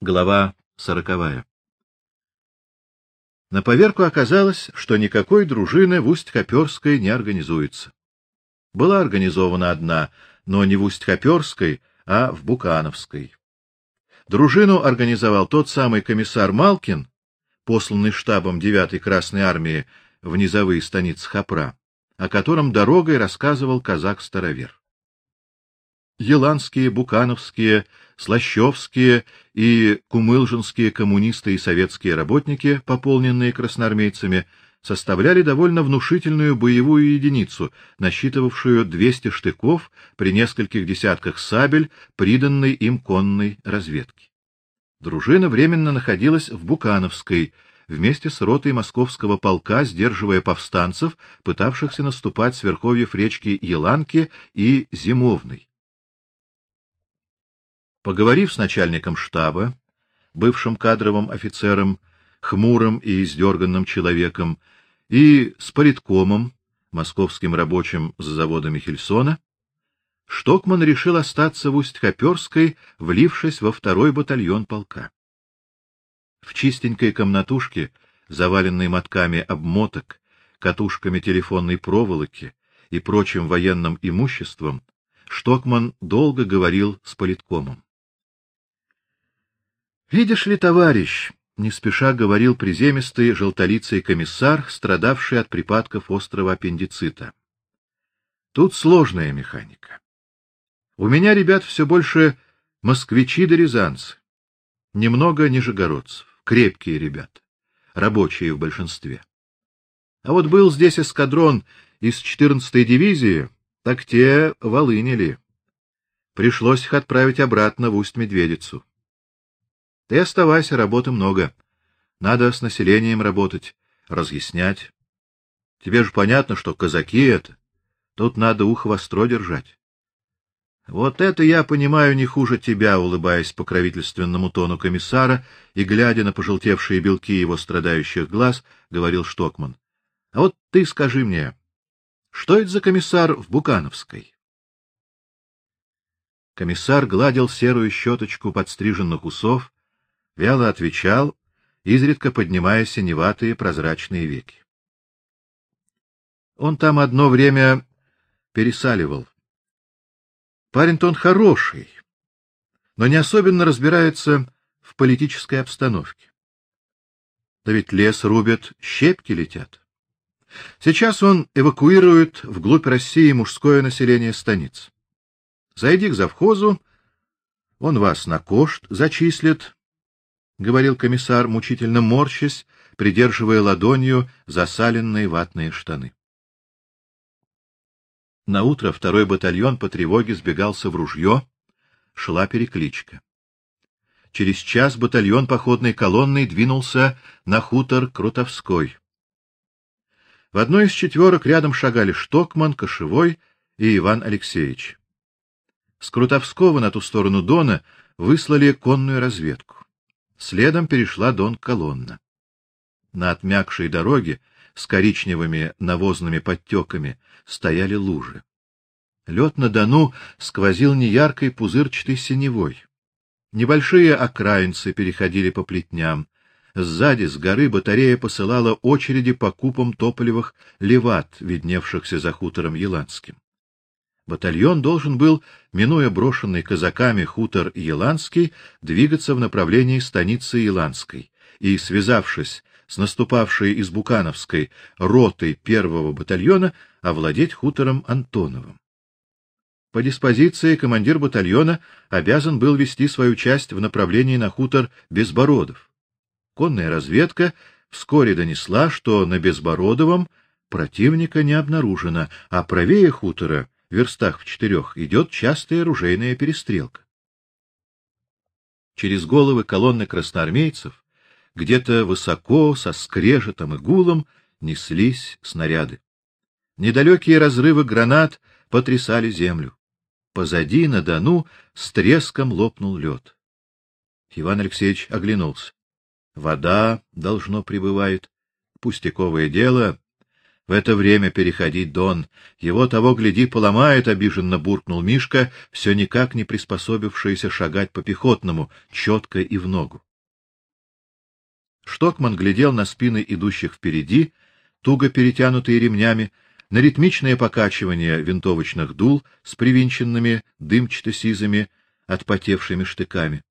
Глава сороковая. На поверку оказалось, что никакой дружины в Усть-Хоперской не организуется. Была организована одна, но не в Усть-Хоперской, а в Букановской. Дружину организовал тот самый комиссар Малкин, посланный штабом 9-й Красной армии в низовые станицы Хопра, о котором дорогой рассказывал казак-старовер. Еланские, Букановские, Слащевские и Кумылжинские коммунисты и советские работники, пополненные красноармейцами, составляли довольно внушительную боевую единицу, насчитывавшую 200 штыков при нескольких десятках сабель, приданной им конной разведке. Дружина временно находилась в Букановской, вместе с ротой московского полка, сдерживая повстанцев, пытавшихся наступать с верховьев речки Еланки и Зимовной. Поговорив с начальником штаба, бывшим кадровым офицером, хмурым и издерганным человеком, и с политкомом, московским рабочим с завода Михельсона, Штокман решил остаться в Усть-Хоперской, влившись во второй батальон полка. В чистенькой комнатушке, заваленной мотками обмоток, катушками телефонной проволоки и прочим военным имуществом, Штокман долго говорил с политкомом. Видишь ли, товарищ, не спеша говорил приземистый желтолицый комиссар, страдавший от припадков острого аппендицита. Тут сложная механика. У меня, ребят, все больше москвичи да рязанцы. Немного нижегородцев, крепкие ребята, рабочие в большинстве. А вот был здесь эскадрон из 14-й дивизии, так те волынили. Пришлось их отправить обратно в Усть-Медведицу. Ты оставайся, работы много. Надо с населением работать, разъяснять. Тебе же понятно, что казаки это. Тут надо ухо востро держать. Вот это я понимаю не хуже тебя, улыбаясь покровительственному тону комиссара и глядя на пожелтевшие белки его страдающих глаз, говорил Штокман. А вот ты скажи мне, что это за комиссар в Букановской? Комиссар гладил серую щеточку подстриженных усов, вяло отвечал, изредка поднимая синеватые прозрачные веки. Он там одно время пересаливал. Парень-то он хороший, но не особенно разбирается в политической обстановке. Да ведь лес рубят, щепки летят. Сейчас он эвакуирует вглубь России мужское население станиц. Зайди к завхозу, он вас на кошт зачислит, — говорил комиссар, мучительно морщась, придерживая ладонью засаленные ватные штаны. На утро второй батальон по тревоге сбегался в ружье, шла перекличка. Через час батальон походной колонной двинулся на хутор Крутовской. В одной из четверок рядом шагали Штокман, Кошевой и Иван Алексеевич. С Крутовского на ту сторону Дона выслали конную разведку. Следом перешла Дон колонна. На отмякшей дороге с коричневыми навозными подтеками стояли лужи. Лед на Дону сквозил неяркой пузырчатой синевой. Небольшие окраинцы переходили по плетням. Сзади с горы батарея посылала очереди по купам тополевых леват, видневшихся за хутором Еланским. Батальон должен был, минуя брошенный казаками хутор Еланский, двигаться в направлении станицы Еланской и, связавшись с наступавшей из Букановской ротой первого батальона, овладеть хутором Антоновым. По диспозиции командир батальона обязан был вести свою часть в направлении на хутор Безбородов. Конная разведка вскоре донесла, что на Безбородовом противника не обнаружено, а правее хутора верстах в четырех, идет частая оружейная перестрелка. Через головы колонны красноармейцев, где-то высоко, со скрежетом и гулом, неслись снаряды. Недалекие разрывы гранат потрясали землю. Позади, на Дону, с треском лопнул лед. Иван Алексеевич оглянулся. Вода, должно, прибывает. Пустяковое дело. В это время переходить Дон. Его того гляди поломает, обиженно буркнул Мишка, все никак не приспособившийся шагать по пехотному, четко и в ногу. Штокман глядел на спины идущих впереди, туго перетянутые ремнями, на ритмичное покачивание винтовочных дул с привинченными дымчато-сизыми, отпотевшими штыками.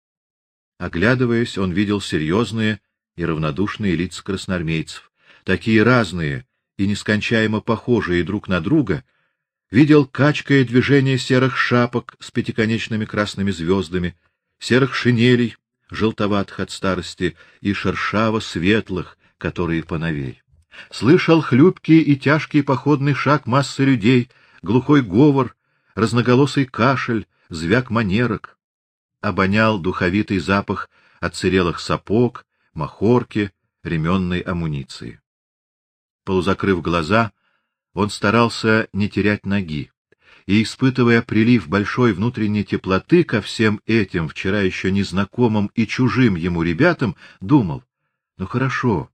Оглядываясь, он видел серьезные и равнодушные лица красноармейцев, такие разные и нескончаемо похожие друг на друга, видел качкое движение серых шапок с пятиконечными красными звездами, серых шинелей, желтоватых от старости, и шершаво-светлых, которые поновей. Слышал хлюпкий и тяжкий походный шаг массы людей, глухой говор, разноголосый кашель, звяк манерок. Обонял духовитый запах отсырелых сапог, махорки, ременной амуниции. Полузакрыв глаза, он старался не терять ноги и, испытывая прилив большой внутренней теплоты ко всем этим вчера еще незнакомым и чужим ему ребятам, думал: "Ну хорошо.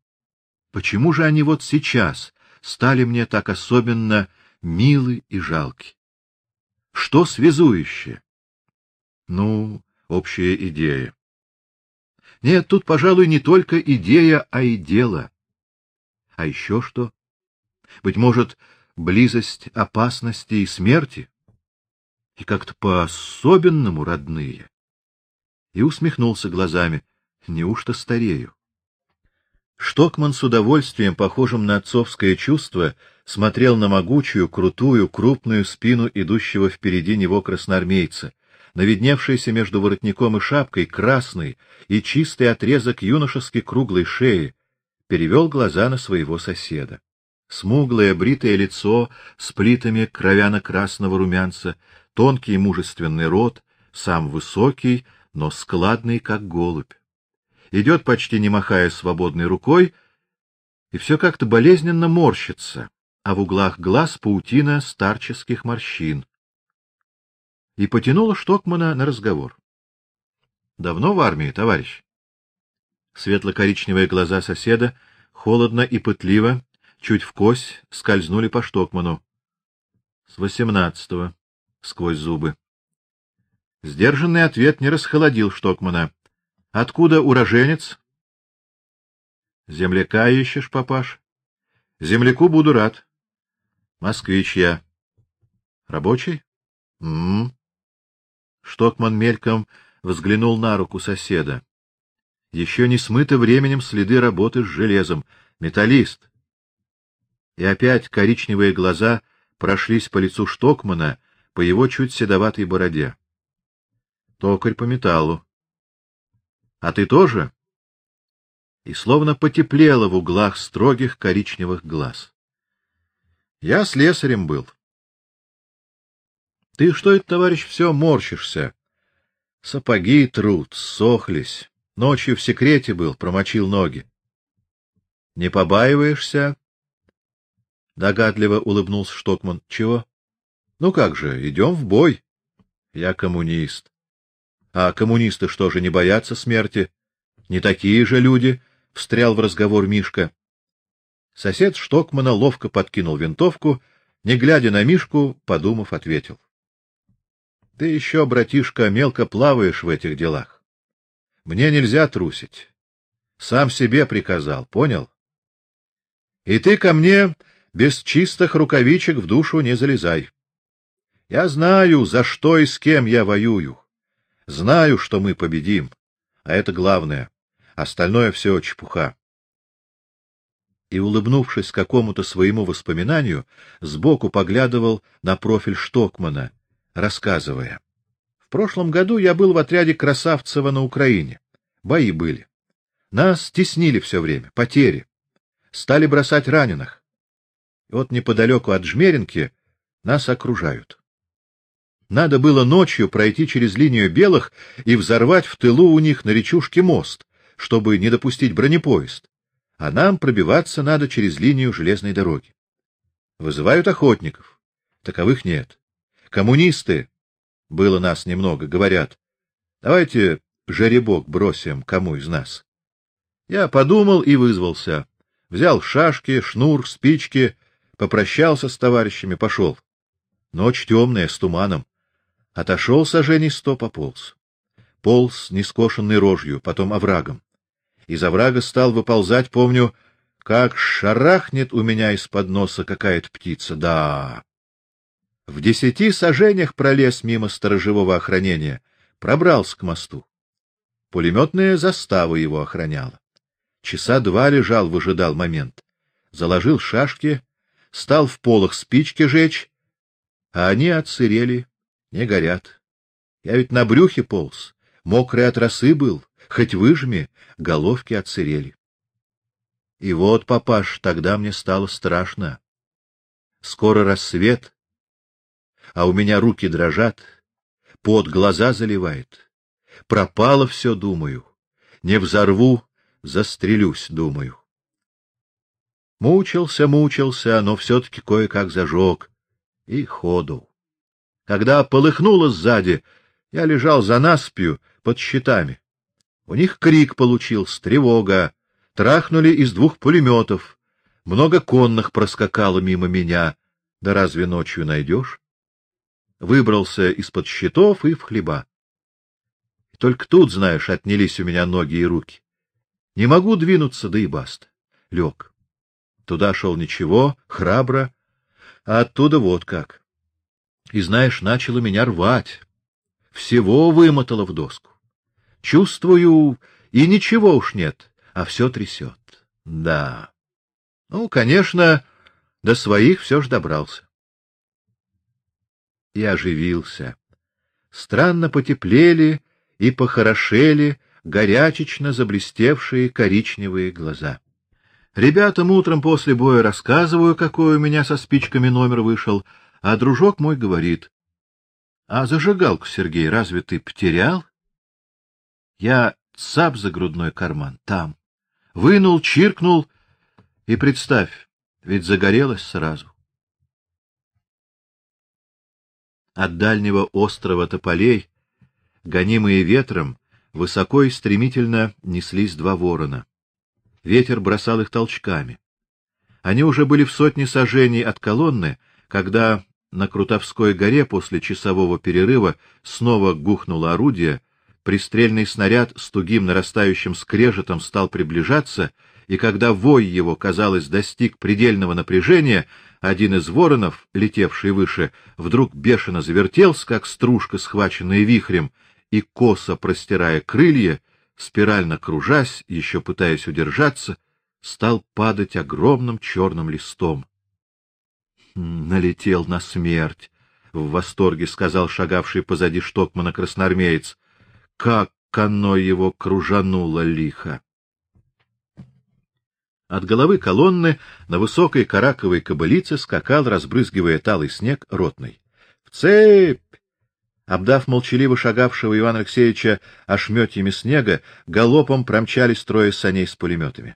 Почему же они вот сейчас стали мне так особенно милы и жалки? Что связующее? Ну, общая идея. Нет, тут, пожалуй, не только идея, а и дело. А еще что? Быть может, близость опасности и смерти, и как-то по-особенному родные. И усмехнулся глазами. Неужто старею? Штокман с удовольствием, похожим на отцовское чувство, смотрел на могучую, крутую, крупную спину идущего впереди него красноармейца, на видневшийся между воротником и шапкой красный и чистый отрезок юношески круглой шеи, перевел глаза на своего соседа смуглое бритое лицо с плитами кровяно-красного румянца, тонкий мужественный рот, сам высокий, но складный, как голубь. Идет почти не махая свободной рукой, и все как-то болезненно морщится, а в углах глаз паутина старческих морщин. И потянула Штокмана на разговор. Давно в армии, товарищ? Светло-коричневые глаза соседа холодно и пытливо чуть вкось скользнули по Штокману. С восемнадцатого, сквозь зубы. Сдержанный ответ не расхолодил Штокмана. Откуда уроженец? Земляка ищешь, папаш? Земляку буду рад. Москвич я. Рабочий? М, -м, -м. Штокман мельком взглянул на руку соседа. Еще не смыты временем следы работы с железом. Металлист. И опять коричневые глаза прошлись по лицу Штокмана, по его чуть седоватой бороде. Токарь по металлу. А ты тоже? И словно потеплело в углах строгих коричневых глаз. Я слесарем был. Ты что это, товарищ, все морщишься? Сапоги труд, сохлись. Ночью в секрете был, промочил ноги. Не побаиваешься догадливо улыбнулся Штокман. Чего? Ну как же, идем в бой. Я коммунист. А коммунисты что же не боятся смерти? Не такие же люди, встрял в разговор Мишка. Сосед Штокмана ловко подкинул винтовку, не глядя на Мишку, подумав, ответил: Ты еще, братишка, мелко плаваешь в этих делах. Мне нельзя трусить. Сам себе приказал, понял? И ты ко мне без чистых рукавичек в душу не залезай. Я знаю, за что и с кем я воюю. Знаю, что мы победим, а это главное. Остальное все чепуха. И улыбнувшись какому-то своему воспоминанию, сбоку поглядывал на профиль Штокмана, рассказывая: прошлом году я был в отряде Красавцева на Украине. Бои были. Нас теснили все время, потери. Стали бросать раненых. И вот неподалеку от Жмеринки нас окружают. Надо было ночью пройти через линию белых и взорвать в тылу у них на речушке мост, чтобы не допустить бронепоезд. А нам пробиваться надо через линию железной дороги. Вызывают охотников. Таковых нет. Коммунисты, было нас немного, говорят: "Давайте жеребок бросим кому из нас". Я подумал и вызвался. Взял шашки, шнур, спички, попрощался с товарищами, пошел. Ночь темная, с туманом. Отошел сожжений сто пополз. Полз нескошенной рожью, потом оврагом. Из оврага стал выползать, помню, как шарахнет у меня из-под носа какая-то птица. Да. В десяти сажениях пролез мимо сторожевого охранения, пробрался к мосту. Пулеметная застава его охраняла. Часа два лежал, выжидал момент. Заложил шашки, стал в полах спички жечь, а они отсырели, не горят. Я ведь на брюхе полз, мокрый от росы был, хоть выжми, головки отсырели. И вот, папаш, тогда мне стало страшно. Скоро рассвет, а у меня руки дрожат, под глаза заливает. Пропало все, думаю. Не взорву, застрелюсь, думаю. Мучился, мучился, но все-таки кое-как зажег. И ходу. Когда полыхнуло сзади, я лежал за наспью под щитами. У них крик получился, тревога. Трахнули из двух пулеметов. Много конных проскакало мимо меня. Да разве ночью найдешь? Выбрался из-под щитов и в хлеба. Только тут, знаешь, отнялись у меня ноги и руки. Не могу двинуться, да и баста. Лег. Туда шел ничего, храбро, а оттуда вот как. И знаешь, начало меня рвать. Всего вымотало в доску. Чувствую, и ничего уж нет, а все трясет. Да. Ну, конечно, до своих все ж добрался. И оживился. Странно потеплели и похорошели горячечно заблестевшие коричневые глаза. Ребятам утром после боя рассказываю, какой у меня со спичками номер вышел, а дружок мой говорит: "А зажигалку, Сергей, разве ты потерял?" Я цап за грудной карман там, вынул, чиркнул и представь, ведь загорелось сразу. От дальнего острова тополей, гонимые ветром, высоко и стремительно неслись два ворона. Ветер бросал их толчками. Они уже были в сотне саженей от колонны, когда на Крутовской горе после часового перерыва снова гухнуло орудие, пристрельный снаряд с тугим нарастающим скрежетом стал приближаться, и когда вой его, казалось, достиг предельного напряжения, один из воронов, летевший выше, вдруг бешено завертелся, как стружка, схваченная вихрем, и косо простирая крылья, спирально кружась, еще пытаясь удержаться, стал падать огромным черным листом. Налетел на смерть, в восторге сказал шагавший позади штокмана красноармеец. Как оно его кружануло лихо. От головы колонны на высокой караковой кобылице скакал, разбрызгивая талый снег, ротный. В цепь! Обдав молчаливо шагавшего Ивана Алексеевича ошметьями снега, галопом промчались трое саней с пулеметами.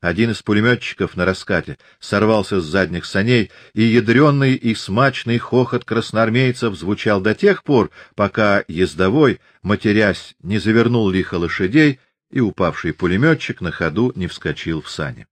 Один из пулеметчиков на раскате сорвался с задних саней, и ядрённый и смачный хохот красноармейцев звучал до тех пор, пока ездовой, матерясь, не завернул лихо лошадей, и упавший пулеметчик на ходу не вскочил в сани.